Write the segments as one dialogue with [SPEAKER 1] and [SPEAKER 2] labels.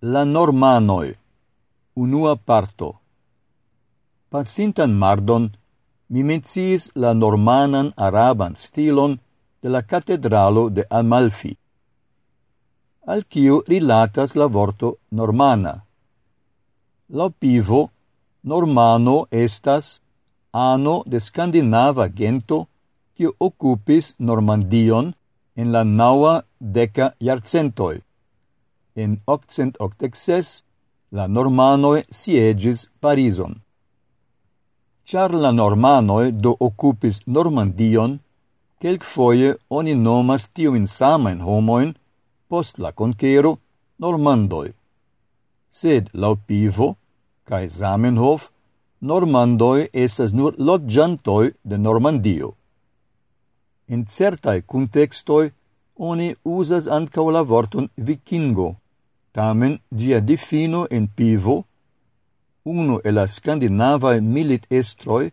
[SPEAKER 1] La normanoi Unua parto Pasintan mardon mi menciis la normanan araban stilon de la catedralo de Amalfi al quiu rilatas la vorto normana La pivo normano estas ano de Scandinava gento qui occupis Normandion en la naua deca iarcentoi en 1886 la Normanoe siegis Parison. Char la Normanoe do occupis Normandion, quelcfoie oni nomas tiuin samain homoin post la conquero normandoi. Sed lau Pivo, cae Zamenhof, normandoi esas nur lodgiantoi de Normandio. In certae contextoi oni usas ancau la vorton vikingo, Tamen, dia difino en pivo, uno e la scandinava milit estroi,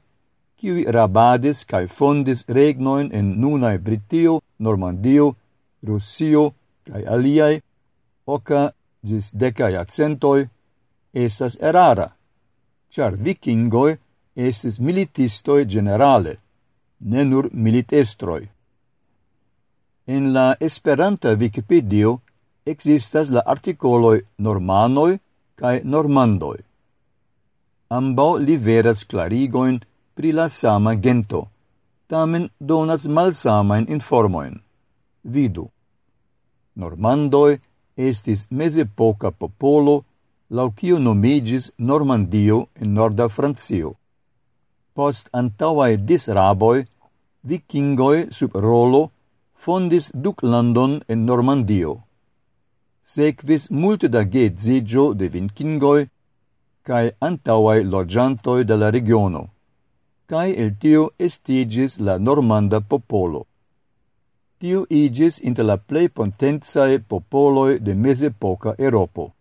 [SPEAKER 1] qui rabades cae fondis regnoin en nunae Britio, Normandio, Russio, cae aliae, oca gis decae accentoi, estas erara, char vikingoi estis militistoi generale, ne nur militestroi. En la esperanta Wikipedia, existas la articoloi normanoi cae normandoi. Ambau liveras clarigoin pri la sama gento, tamen donas malsamain informoin. Vidu. Normandoi estis mesepoca popolo lau cio nomigis Normandio in Norda Francio. Post antauae disraboi, vikingoi sub rolo fondis duclandon in Normandio sequis multe da geedzigio de vinkingoi cae antauae loggiantoi de la regiono, cae el tio estigis la normanda popolo. Tio igis inter la plei potenzae popoloi de mesepoca Europo.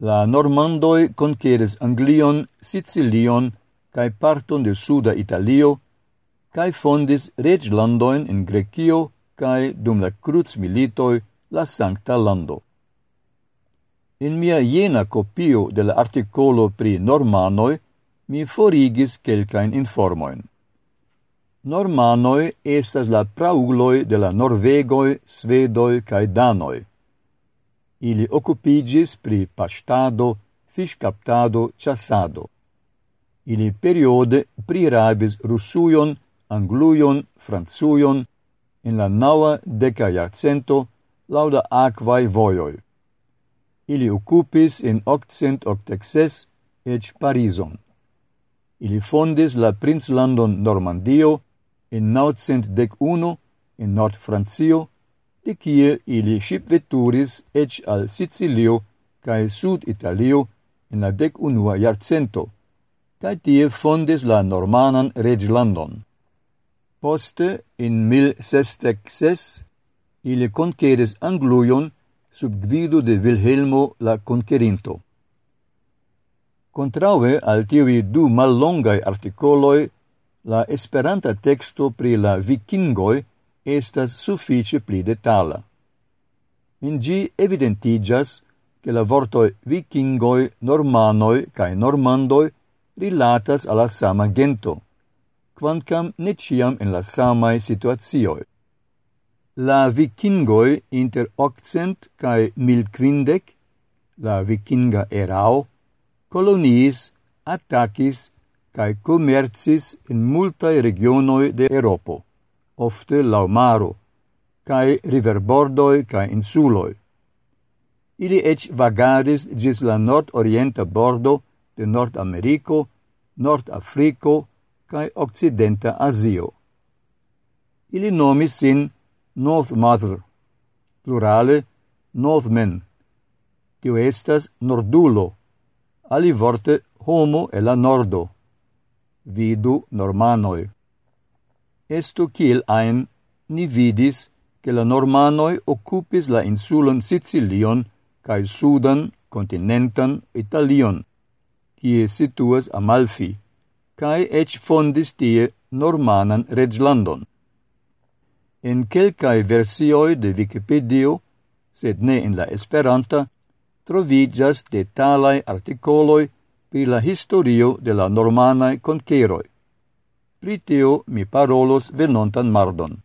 [SPEAKER 1] La normandoi conqueres Anglion, Sicilion, cae parton de suda Italio, cae fondis reglandoin in Grecio, cae dum la cruz militoi la Sancta Lando. In mia jena copio de la articolo pri normanoi, mi forigis quelcain informoin. Normanoi estas la praugloi de la Norvegoi, Svedoi cae Danoi. Ili occupigis pri pastado, fiscaptado, chassado. Ili periode prirabis Rusujon, Anglujon, Francujon, en la naua deca iarcento, lauda aquae voioi. Ili occupis in 886 ec Parison. Ili fondis la princlandon Normandio in 911 in Nord-Francio, de kie ili shipveturis ec al Sicilio cae Sud-Italio in la dec unua iarcento, cae tie fondis la Normanan Reglandon. Poste, in 1606, ili conqueris Angluion sub gvido de Wilhelmo la Conquerinto. Contraue al tiui du mallongai articoloi, la esperanta texto pri la vikingoi estas suffice pli detala. In gi evidentigas che la vortoi vikingoi, normanoi cae normandoi rilatas alla sama gento, quancam ne ciam in la samae situazioi la vikingoi inter octcent cae milquindec, la vikinga erao, coloniis, attacis, cae commercis in multae regionoi de Europo, ofte laumaro, cae riverbordoi cae insuloi. Ili ec vagadis gis la nord-orienta bordo de Nord-Americo, Nord-Africo cae Occidenta Asio. Ili nomis sin nos matr, plurale nos men, tio estas nordulo, ali vorte homo e la nordo, vidu normanoi. Estu kiel ein ni vidis che la normanoi occupis la insulon Sicilion cae sudan continentan Italion, kie situas Amalfi, cae ec fondis tie normanan reglandon. En quelcae versioi de Wikipedia, sed ne in la Esperanta, trovigas detalai articoloi pri la historio de la normanae conqueroi. Pri tio mi parolos venontan mardon.